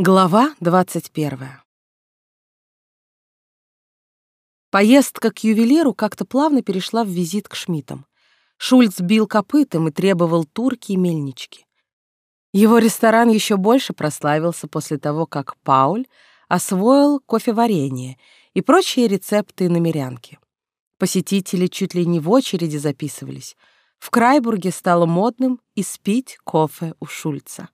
Глава 21. Поездка к ювелиру как-то плавно перешла в визит к Шмидтам. Шульц бил копытом и требовал турки и мельнички. Его ресторан еще больше прославился после того, как Пауль освоил кофеварение и прочие рецепты намерянки. Посетители чуть ли не в очереди записывались. В Крайбурге стало модным испить кофе у Шульца.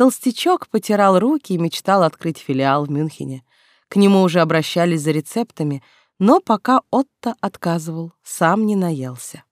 Толстячок потирал руки и мечтал открыть филиал в Мюнхене. К нему уже обращались за рецептами, но пока Отто отказывал, сам не наелся.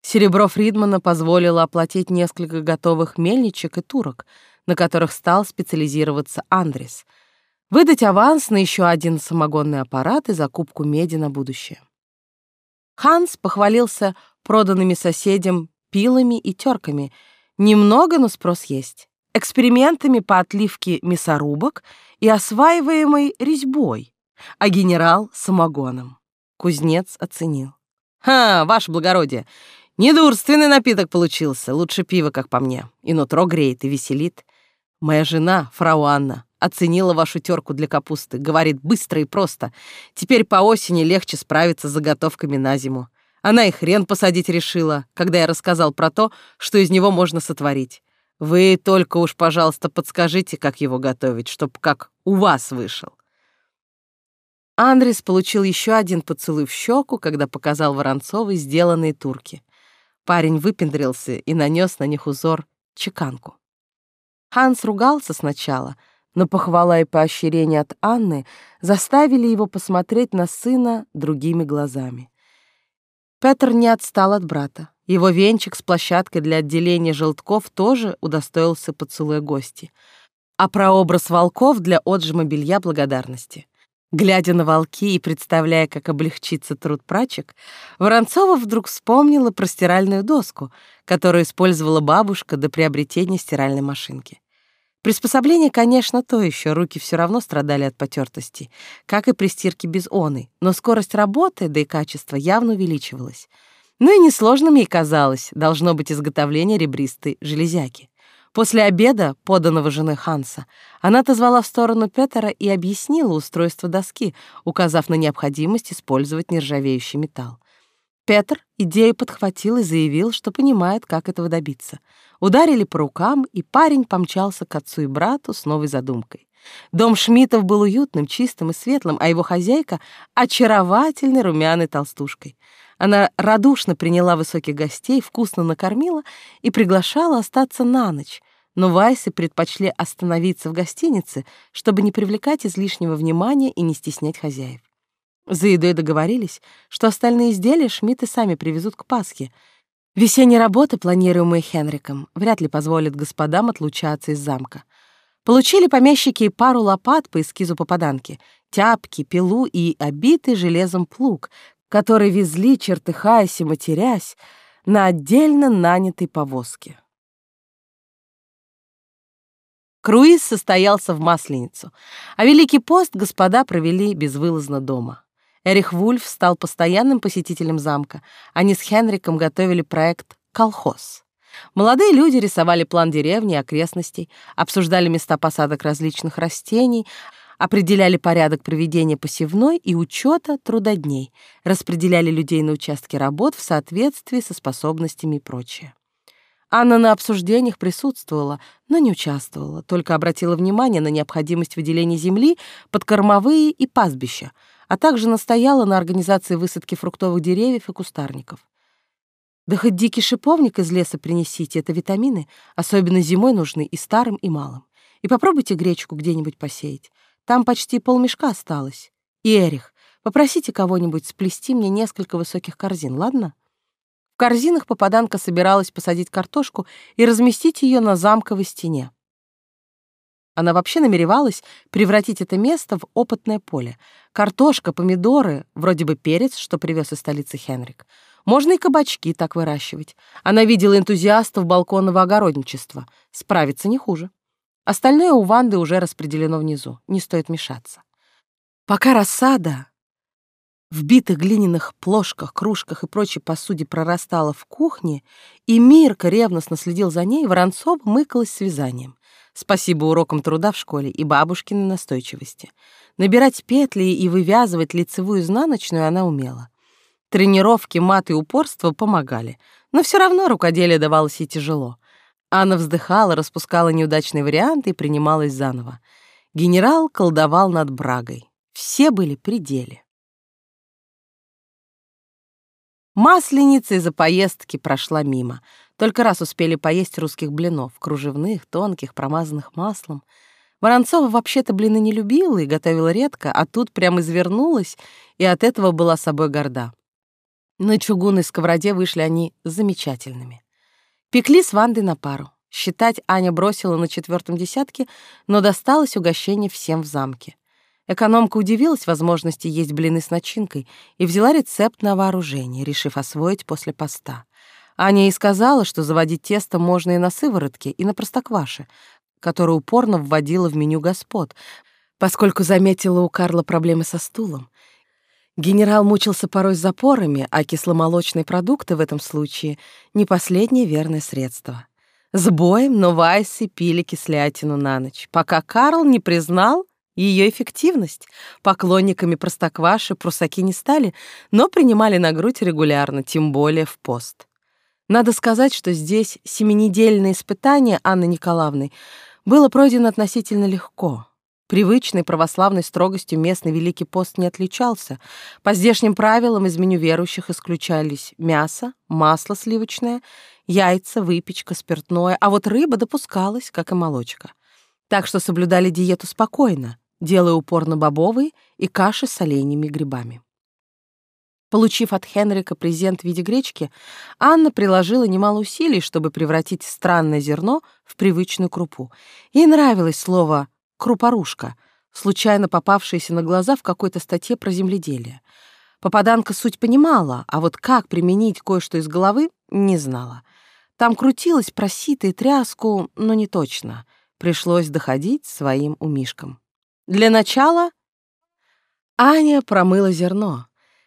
Серебро Фридмана позволило оплатить несколько готовых мельничек и турок, на которых стал специализироваться Андрес, выдать аванс на еще один самогонный аппарат и закупку меди на будущее. Ханс похвалился проданными соседям пилами и терками. Немного, но спрос есть экспериментами по отливке мясорубок и осваиваемой резьбой, а генерал — самогоном. Кузнец оценил. «Ха, ваше благородие, недурственный напиток получился, лучше пива, как по мне, и нутро греет и веселит. Моя жена, фрау Анна, оценила вашу терку для капусты, говорит быстро и просто. Теперь по осени легче справиться с заготовками на зиму. Она и хрен посадить решила, когда я рассказал про то, что из него можно сотворить. Вы только уж, пожалуйста, подскажите, как его готовить, чтоб как у вас вышел. Андрес получил еще один поцелуй в щеку, когда показал Воронцовой сделанные турки. Парень выпендрился и нанес на них узор чеканку. Ханс ругался сначала, но похвала и поощрение от Анны заставили его посмотреть на сына другими глазами. Петр не отстал от брата. Его венчик с площадкой для отделения желтков тоже удостоился поцелуя гости. А прообраз волков для отжима белья благодарности. Глядя на волки и представляя, как облегчится труд прачек, Воронцова вдруг вспомнила про стиральную доску, которую использовала бабушка до приобретения стиральной машинки. Приспособление, конечно, то еще, руки все равно страдали от потертости, как и при стирке без оны, но скорость работы, да и качество явно увеличивалось — ну и несложным ей казалось, должно быть изготовление ребристой железяки. После обеда, поданного женой Ханса, она отозвала в сторону Петера и объяснила устройство доски, указав на необходимость использовать нержавеющий металл. Петр идею подхватил и заявил, что понимает, как этого добиться. Ударили по рукам, и парень помчался к отцу и брату с новой задумкой. Дом Шмитов был уютным, чистым и светлым, а его хозяйка — очаровательной румяной толстушкой. Она радушно приняла высоких гостей, вкусно накормила и приглашала остаться на ночь, но Вайсы предпочли остановиться в гостинице, чтобы не привлекать излишнего внимания и не стеснять хозяев. За едой договорились, что остальные изделия Шмидты сами привезут к Пасхе. Весенние работы, планируемые Хенриком, вряд ли позволят господам отлучаться из замка. Получили помещики пару лопат по эскизу попаданки, тяпки, пилу и обитый железом плуг, который везли, чертыхаясь и матерясь, на отдельно нанятой повозке. Круиз состоялся в Масленицу, а Великий пост господа провели безвылазно дома. Эрих Вульф стал постоянным посетителем замка. Они с Хенриком готовили проект «Колхоз». Молодые люди рисовали план деревни и окрестностей, обсуждали места посадок различных растений, определяли порядок проведения посевной и учета трудодней, распределяли людей на участки работ в соответствии со способностями и прочее. Анна на обсуждениях присутствовала, но не участвовала, только обратила внимание на необходимость выделения земли под кормовые и пастбища, а также настояла на организации высадки фруктовых деревьев и кустарников. Да хоть дикий шиповник из леса принесите, это витамины, особенно зимой нужны и старым, и малым. И попробуйте гречку где-нибудь посеять. Там почти полмешка осталось. И Эрих, попросите кого-нибудь сплести мне несколько высоких корзин, ладно? В корзинах попаданка собиралась посадить картошку и разместить ее на замковой стене. Она вообще намеревалась превратить это место в опытное поле. Картошка, помидоры, вроде бы перец, что привез из столицы Хенрик. Можно и кабачки так выращивать. Она видела энтузиастов балконного огородничества. Справиться не хуже. Остальное у Ванды уже распределено внизу, не стоит мешаться. Пока рассада в битых глиняных плошках, кружках и прочей посуде прорастала в кухне, и Мирка ревностно следил за ней, Воронцов мыкалась с вязанием. Спасибо урокам труда в школе и бабушкиной настойчивости. Набирать петли и вывязывать лицевую изнаночную она умела. Тренировки, мат и упорство помогали, но все равно рукоделие давалось ей тяжело. Анна вздыхала, распускала неудачные варианты и принималась заново. Генерал колдовал над Брагой. Все были при деле. Масленица из-за поездки прошла мимо. Только раз успели поесть русских блинов, кружевных, тонких, промазанных маслом. Воронцова вообще-то блины не любила и готовила редко, а тут прямо извернулась, и от этого была собой горда. На чугунной сковороде вышли они замечательными. Пекли с Вандой на пару. Считать Аня бросила на четвертом десятке, но досталось угощение всем в замке. Экономка удивилась возможности есть блины с начинкой и взяла рецепт на вооружение, решив освоить после поста. Аня и сказала, что заводить тесто можно и на сыворотке, и на простокваше, которую упорно вводила в меню господ, поскольку заметила у Карла проблемы со стулом. Генерал мучился порой с запорами, а кисломолочные продукты в этом случае — не последнее верное средство. С боем, но Вайсы пили кислятину на ночь, пока Карл не признал, ее эффективность. Поклонниками простокваши прусаки не стали, но принимали на грудь регулярно, тем более в пост. Надо сказать, что здесь семинедельное испытание Анны Николаевны было пройдено относительно легко. Привычной православной строгостью местный Великий пост не отличался. По здешним правилам из меню верующих исключались мясо, масло сливочное, яйца, выпечка, спиртное, а вот рыба допускалась, как и молочка. Так что соблюдали диету спокойно, делая упор на бобовые и каши с оленями грибами. Получив от Хенрика презент в виде гречки, Анна приложила немало усилий, чтобы превратить странное зерно в привычную крупу. Ей нравилось слово «крупорушка», случайно попавшееся на глаза в какой-то статье про земледелие. Попаданка суть понимала, а вот как применить кое-что из головы — не знала. Там крутилась про сито и тряску, но не точно. Пришлось доходить своим умишкам. Для начала Аня промыла зерно.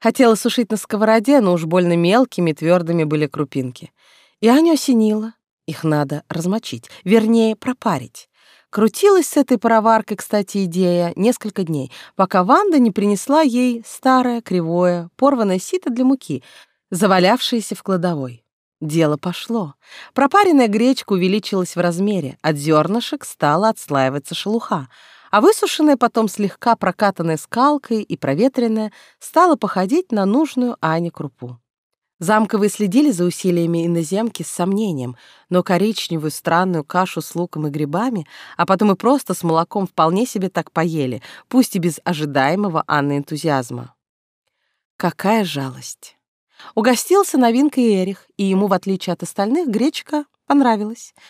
Хотела сушить на сковороде, но уж больно мелкими, твердыми были крупинки. И Аню осенила. Их надо размочить, вернее, пропарить. Крутилась с этой пароваркой, кстати, идея несколько дней, пока Ванда не принесла ей старое, кривое, порванное сито для муки, завалявшееся в кладовой. Дело пошло. Пропаренная гречка увеличилась в размере, от зернышек стала отслаиваться шелуха, а высушенная потом слегка прокатанная скалкой и проветренная стала походить на нужную Ане крупу. Замковые следили за усилиями иноземки с сомнением, но коричневую странную кашу с луком и грибами, а потом и просто с молоком вполне себе так поели, пусть и без ожидаемого Анны энтузиазма. Какая жалость! Угостился новинкой Эрих, и ему, в отличие от остальных, гречка понравилась —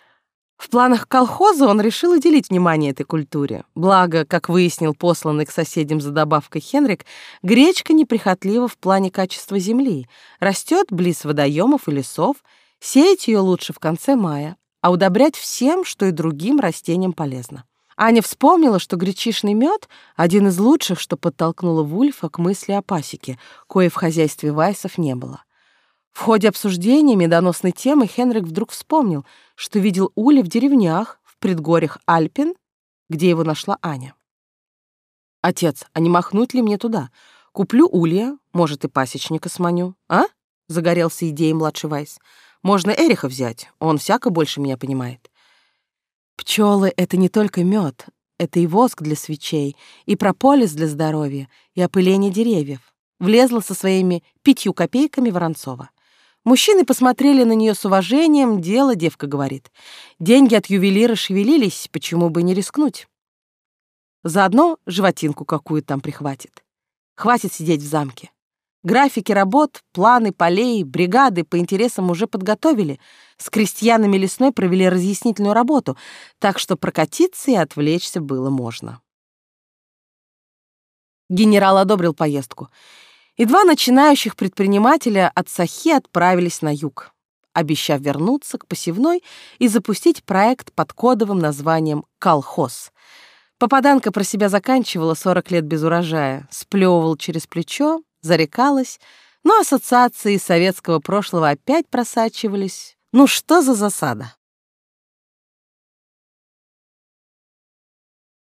в планах колхоза он решил уделить внимание этой культуре. Благо, как выяснил посланный к соседям за добавкой Хенрик, гречка неприхотлива в плане качества земли, растет близ водоемов и лесов, сеять ее лучше в конце мая, а удобрять всем, что и другим растениям полезно. Аня вспомнила, что гречишный мед — один из лучших, что подтолкнуло Вульфа к мысли о пасеке, кое в хозяйстве Вайсов не было. В ходе обсуждения медоносной темы Хенрик вдруг вспомнил, что видел Ули в деревнях, в предгорьях Альпин, где его нашла Аня. «Отец, а не махнуть ли мне туда? Куплю улья, может, и пасечника сманю, а?» — загорелся идеей младший Вайс. «Можно Эриха взять, он всяко больше меня понимает». Пчелы — это не только мед, это и воск для свечей, и прополис для здоровья, и опыление деревьев. Влезла со своими пятью копейками Воронцова. Мужчины посмотрели на нее с уважением, дело, девка говорит. Деньги от ювелира шевелились, почему бы не рискнуть? Заодно животинку какую там прихватит. Хватит сидеть в замке. Графики работ, планы полей, бригады по интересам уже подготовили. С крестьянами лесной провели разъяснительную работу, так что прокатиться и отвлечься было можно. Генерал одобрил поездку и два начинающих предпринимателя от Сахи отправились на юг, обещав вернуться к посевной и запустить проект под кодовым названием «Колхоз». Попаданка про себя заканчивала 40 лет без урожая, сплевывал через плечо, зарекалась, но ассоциации советского прошлого опять просачивались. Ну что за засада?